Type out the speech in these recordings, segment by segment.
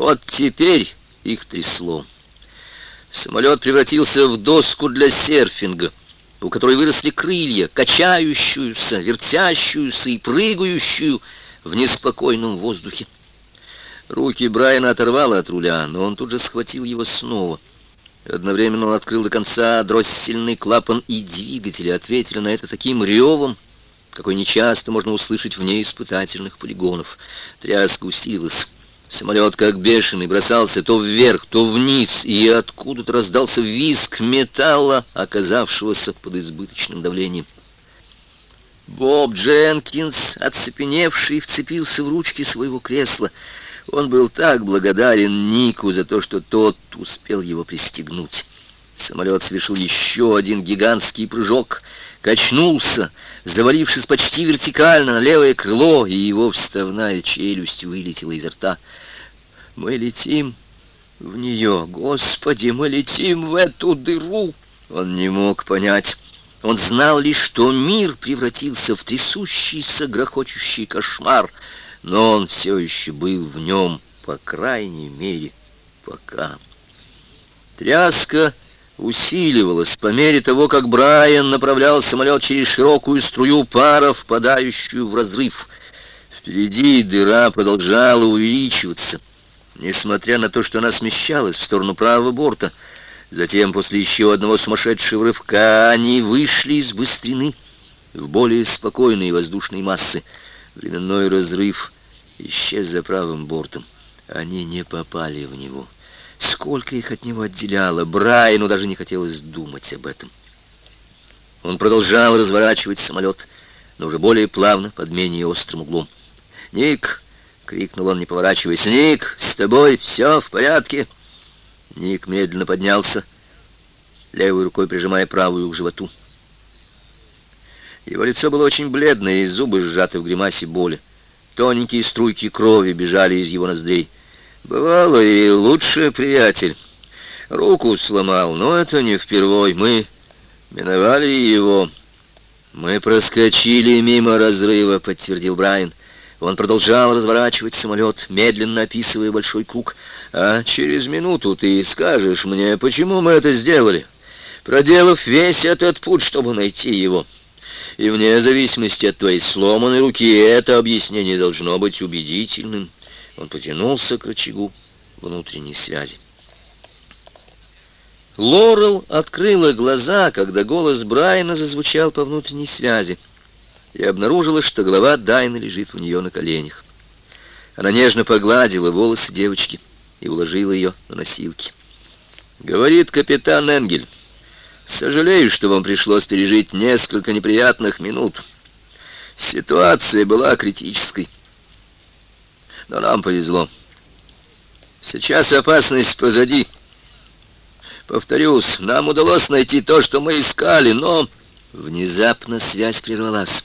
Вот теперь их трясло. Самолет превратился в доску для серфинга, у которой выросли крылья, качающуюся, вертящуюся и прыгающую в неспокойном воздухе. Руки Брайана оторвало от руля, но он тут же схватил его снова. Одновременно он открыл до конца дроссельный клапан, и двигатели ответили на это таким ревом, какой нечасто можно услышать вне испытательных полигонов. Тряска усилилась. Самолет, как бешеный, бросался то вверх, то вниз, и откуда-то раздался визг металла, оказавшегося под избыточным давлением. Боб Дженкинс, оцепеневший, вцепился в ручки своего кресла. Он был так благодарен Нику за то, что тот успел его пристегнуть. Самолет совершил еще один гигантский прыжок, качнулся, завалившись почти вертикально на левое крыло, и его вставная челюсть вылетела изо рта. Мы летим в нее. Господи, мы летим в эту дыру. Он не мог понять. Он знал лишь, что мир превратился в трясущийся, грохочущий кошмар, но он все еще был в нем, по крайней мере, пока. Тряска усиливалась по мере того, как Брайан направлял самолет через широкую струю пара, впадающую в разрыв. Впереди дыра продолжала увеличиваться несмотря на то, что она смещалась в сторону правого борта. Затем, после еще одного сумасшедшего рывка, они вышли из быстрины в более спокойные воздушные массы. Временной разрыв исчез за правым бортом. Они не попали в него. Сколько их от него отделяло, Брайану даже не хотелось думать об этом. Он продолжал разворачивать самолет, но уже более плавно, под менее острым углом. «Ник!» крикнул он, не поворачиваясь. «Ник, с тобой все в порядке?» Ник медленно поднялся, левой рукой прижимая правую к животу. Его лицо было очень бледное, и зубы сжаты в гримасе боли. Тоненькие струйки крови бежали из его ноздрей. «Бывало и лучше, приятель. Руку сломал, но это не впервой. Мы миновали его. Мы проскочили мимо разрыва», — подтвердил Брайан. Он продолжал разворачивать самолет, медленно описывая большой круг. «А через минуту ты скажешь мне, почему мы это сделали, проделав весь этот путь, чтобы найти его. И вне зависимости от твоей сломанной руки, это объяснение должно быть убедительным». Он потянулся к рычагу внутренней связи. Лорел открыла глаза, когда голос Брайана зазвучал по внутренней связи и обнаружила, что голова Дайны лежит у нее на коленях. Она нежно погладила волосы девочки и уложила ее на носилки. Говорит капитан Энгель, сожалею, что вам пришлось пережить несколько неприятных минут. Ситуация была критической. Но нам повезло. Сейчас опасность позади. Повторюсь, нам удалось найти то, что мы искали, но внезапно связь прервалась.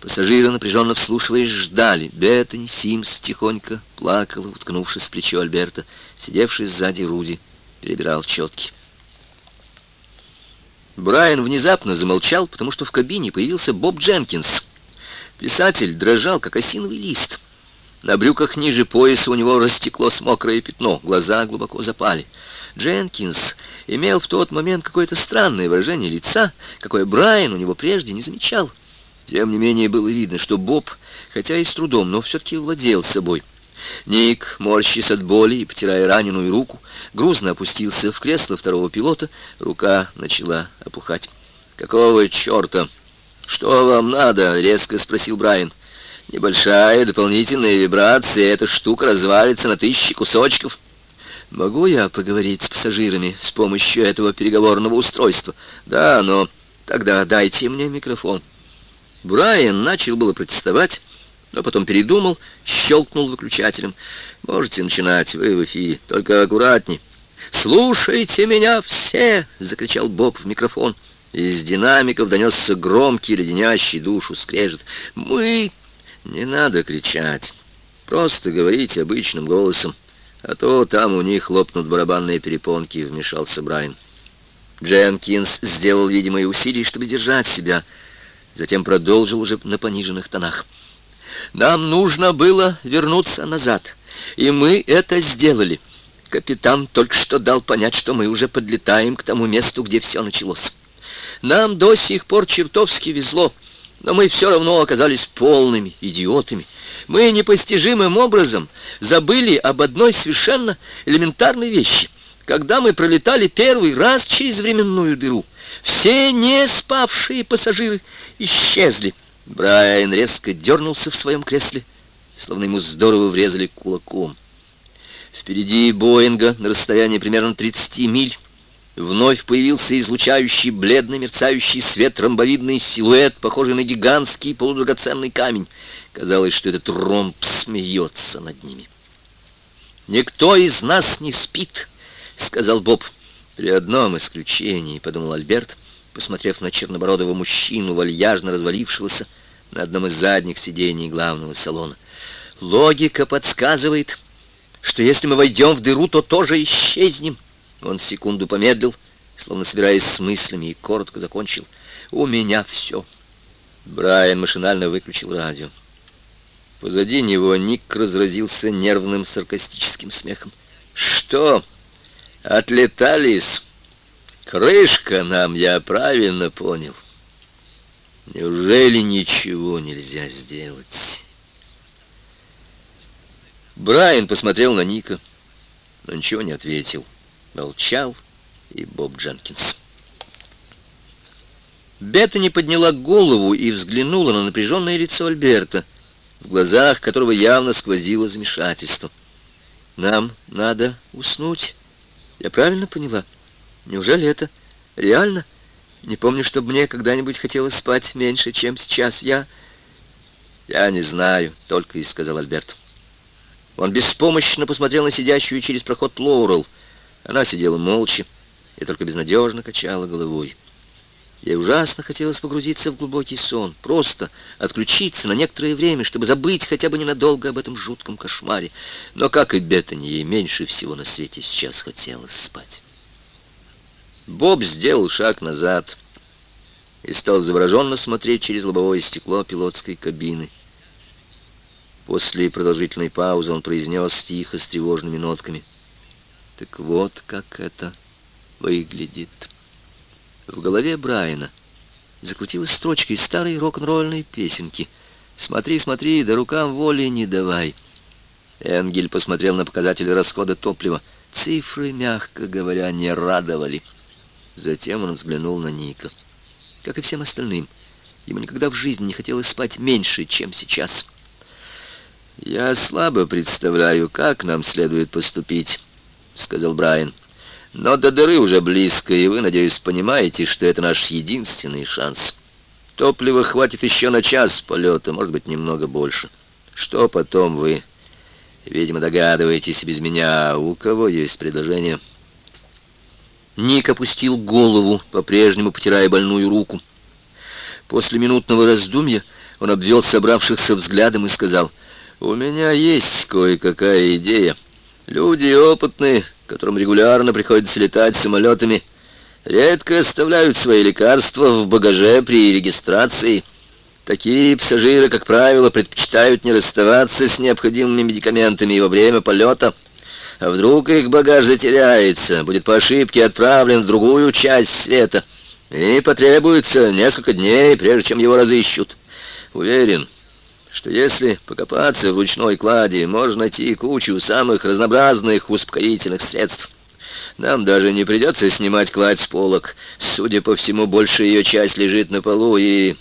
Пассажиры, напряженно вслушиваясь, ждали. Беттани Симс тихонько плакала, уткнувшись в плечо Альберта. Сидевший сзади Руди перебирал четки. Брайан внезапно замолчал, потому что в кабине появился Боб Дженкинс. Писатель дрожал, как осиновый лист. На брюках ниже пояса у него растеклось мокрое пятно, глаза глубоко запали. Дженкинс имел в тот момент какое-то странное выражение лица, какое Брайан у него прежде не замечал. Тем не менее было видно, что Боб, хотя и с трудом, но все-таки владел собой. Ник, морщись от боли и потирая раненую руку, грузно опустился в кресло второго пилота, рука начала опухать. «Какого черта? Что вам надо?» — резко спросил Брайан. «Небольшая дополнительная вибрация, эта штука развалится на тысячи кусочков». «Могу я поговорить с пассажирами с помощью этого переговорного устройства?» «Да, но тогда дайте мне микрофон». Брайан начал было протестовать, но потом передумал, щелкнул выключателем. «Можете начинать, вы в эфире, только аккуратней». «Слушайте меня все!» — закричал Боб в микрофон. Из динамиков донесся громкий, леденящий душу скрежет. «Мы...» «Не надо кричать. Просто говорите обычным голосом. А то там у них лопнут барабанные перепонки», — вмешался Брайан. Дженкинс сделал видимые усилия, чтобы держать себя — Затем продолжил уже на пониженных тонах. «Нам нужно было вернуться назад И мы это сделали. Капитан только что дал понять, что мы уже подлетаем к тому месту, где все началось. Нам до сих пор чертовски везло, но мы все равно оказались полными идиотами. Мы непостижимым образом забыли об одной совершенно элементарной вещи. Когда мы пролетали первый раз через временную дыру, все не спавшие пассажиры исчезли. Брайан резко дернулся в своем кресле, словно ему здорово врезали кулаком. Впереди Боинга на расстоянии примерно 30 миль вновь появился излучающий бледный мерцающий свет ромбовидный силуэт, похожий на гигантский полудрагоценный камень. Казалось, что этот ромб смеется над ними. «Никто из нас не спит», — сказал Боб. «При одном исключении», — подумал Альберт, посмотрев на чернобородого мужчину, вальяжно развалившегося на одном из задних сидений главного салона. «Логика подсказывает, что если мы войдем в дыру, то тоже исчезнем». Он секунду помедлил, словно собираясь с мыслями, и коротко закончил. «У меня все». Брайан машинально выключил радио. Позади него Ник разразился нервным саркастическим смехом. «Что? Отлетались? Крышка нам, я правильно понял. Неужели ничего нельзя сделать?» Брайан посмотрел на Ника, но ничего не ответил. Молчал и Боб Дженкинс. Беттани подняла голову и взглянула на напряженное лицо Альберта, в глазах которого явно сквозило замешательство. «Нам надо уснуть. Я правильно поняла? Неужели это реально? Не помню, чтобы мне когда-нибудь хотелось спать меньше, чем сейчас. Я...» «Я не знаю», — только и сказал Альберт. Он беспомощно посмотрел на сидящую через проход Лоурел — она сидела молча и только безнадежно качала головой. Ей ужасно хотелось погрузиться в глубокий сон, просто отключиться на некоторое время, чтобы забыть хотя бы ненадолго об этом жутком кошмаре. Но, как и Беттани, ей меньше всего на свете сейчас хотелось спать. Боб сделал шаг назад и стал завороженно смотреть через лобовое стекло пилотской кабины. После продолжительной паузы он произнес тихо с тревожными нотками — так вот как это выглядит. В голове Брайана закрутилась строчка из старой рок-н-ролльной песенки. «Смотри, смотри, да рукам воли не давай». Энгель посмотрел на показатели расхода топлива. Цифры, мягко говоря, не радовали. Затем он взглянул на Ника. Как и всем остальным, ему никогда в жизни не хотелось спать меньше, чем сейчас. «Я слабо представляю, как нам следует поступить», — сказал Брайан. «Но до дыры уже близко, и вы, надеюсь, понимаете, что это наш единственный шанс. Топлива хватит еще на час полета, может быть, немного больше. Что потом вы, видимо, догадываетесь без меня, у кого есть предложение?» Ник опустил голову, по-прежнему потирая больную руку. После минутного раздумья он обвел собравшихся взглядом и сказал, «У меня есть кое-какая идея». Люди опытные, которым регулярно приходится летать самолетами, редко оставляют свои лекарства в багаже при регистрации. Такие пассажиры, как правило, предпочитают не расставаться с необходимыми медикаментами во время полета. А вдруг их багаж затеряется, будет по ошибке отправлен в другую часть света, и потребуется несколько дней, прежде чем его разыщут. Уверен, что если покопаться в ручной кладе, можно найти кучу самых разнообразных успокоительных средств. Нам даже не придется снимать кладь с полок. Судя по всему, большая ее часть лежит на полу и...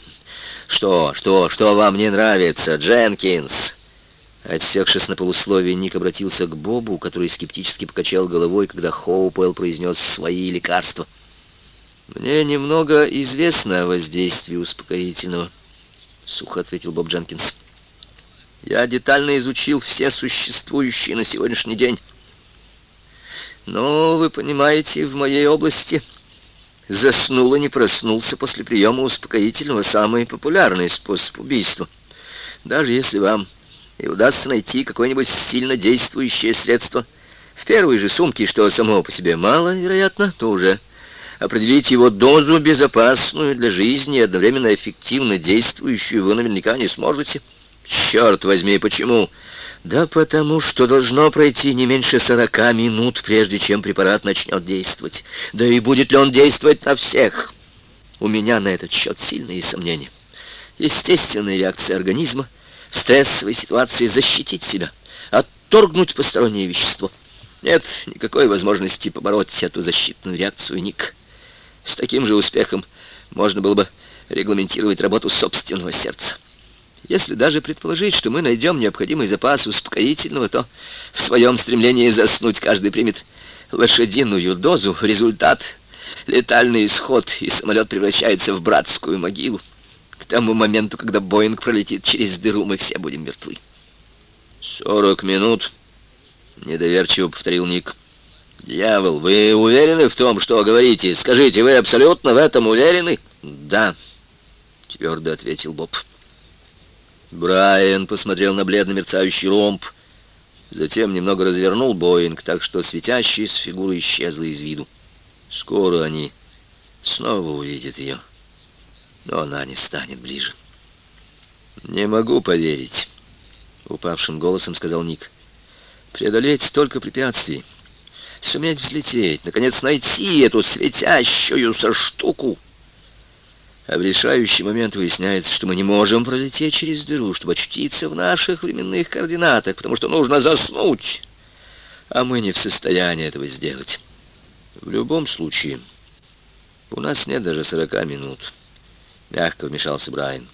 Что, что, что вам не нравится, Дженкинс? Отсекшись на полусловие, Ник обратился к Бобу, который скептически покачал головой, когда Хоупелл произнес свои лекарства. «Мне немного известно о воздействии успокоительного», — сухо ответил Боб Дженкинс. Я детально изучил все существующие на сегодняшний день. Но, вы понимаете, в моей области заснул и не проснулся после приема успокоительного самый популярный способ убийства. Даже если вам и удастся найти какое-нибудь сильно действующее средство в первой же сумке, что само по себе мало, вероятно, то уже определить его дозу безопасную для жизни и одновременно эффективно действующую вы наверняка не сможете. Черт возьми, почему? Да потому что должно пройти не меньше сорока минут, прежде чем препарат начнет действовать. Да и будет ли он действовать на всех? У меня на этот счет сильные сомнения. Естественная реакция организма в стрессовой ситуации защитить себя, отторгнуть постороннее вещество. Нет никакой возможности побороть эту защитную реакцию, Ник. С таким же успехом можно было бы регламентировать работу собственного сердца. Если даже предположить, что мы найдем необходимый запас успокоительного, то в своем стремлении заснуть каждый примет лошадиную дозу. Результат — летальный исход, и самолет превращается в братскую могилу. К тому моменту, когда Боинг пролетит через дыру, мы все будем мертвы. «Сорок минут», — недоверчиво повторил Ник. «Дьявол, вы уверены в том, что говорите? Скажите, вы абсолютно в этом уверены?» «Да», — твердо ответил Боб. Брайан посмотрел на бледно мерцающий ромб, затем немного развернул Боинг, так что светящаяся фигура исчезла из виду. Скоро они снова увидят ее, но она не станет ближе. «Не могу поверить», — упавшим голосом сказал Ник. «Преодолеть столько препятствий, суметь взлететь, наконец найти эту светящуюся штуку». А в решающий момент выясняется, что мы не можем пролететь через дыру, чтобы очутиться в наших временных координатах, потому что нужно заснуть. А мы не в состоянии этого сделать. В любом случае, у нас нет даже сорока минут. Мягко вмешался Брайан.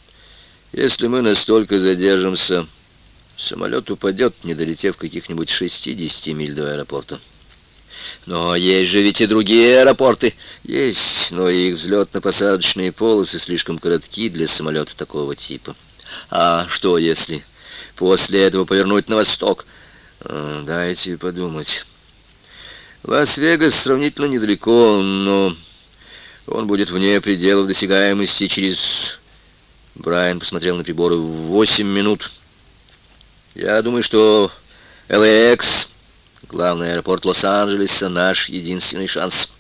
Если мы настолько задержимся, самолет упадет, не долетев каких-нибудь 60 миль до аэропорта. Но есть же ведь и другие аэропорты. Есть, но их взлетно-посадочные полосы слишком коротки для самолета такого типа. А что если после этого повернуть на восток? А, дайте подумать. Лас-Вегас сравнительно недалеко, но он будет вне пределов досягаемости через... Брайан посмотрел на приборы в 8 минут. Я думаю, что LAX Главный аэропорт Лос-Анджелеса — наш единственный шанс.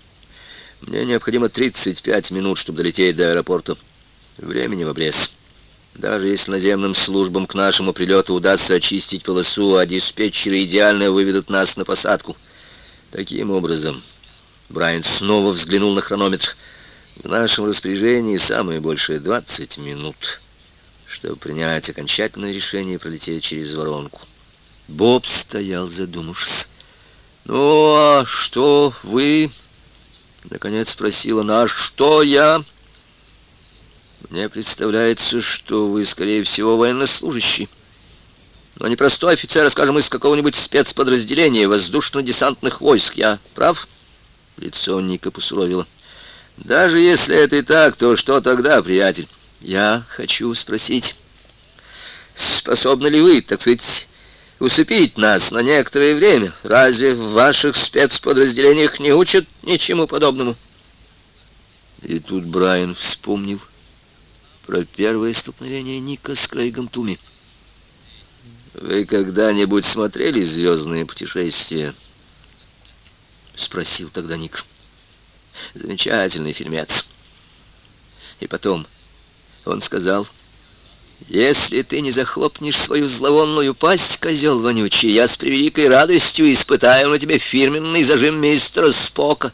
Мне необходимо 35 минут, чтобы долететь до аэропорта. Времени в обрез. Даже если наземным службам к нашему прилету удастся очистить полосу, а диспетчеры идеально выведут нас на посадку. Таким образом, Брайан снова взглянул на хронометр. В нашем распоряжении самое большее 20 минут, чтобы принять окончательное решение пролететь через воронку. Боб стоял задумавшись. «Ну, а что вы?» — наконец спросила она. «А что я?» «Мне представляется, что вы, скорее всего, военнослужащий. Но не простой офицер, а, скажем, из какого-нибудь спецподразделения воздушно-десантных войск. Я прав?» Лицо Ника посуровило. «Даже если это и так, то что тогда, приятель?» «Я хочу спросить, способны ли вы, так сказать, усыпить нас на некоторое время. Разве в ваших спецподразделениях не учат ничему подобному?» И тут Брайан вспомнил про первое столкновение Ника с Крейгом Туми. «Вы когда-нибудь смотрели «Звездные путешествия»?» — спросил тогда Ник. «Замечательный фильмец». И потом он сказал... Если ты не захлопнешь свою зловонную пасть, козел вонючий, я с превеликой радостью испытаю на тебе фирменный зажим мистера Спока.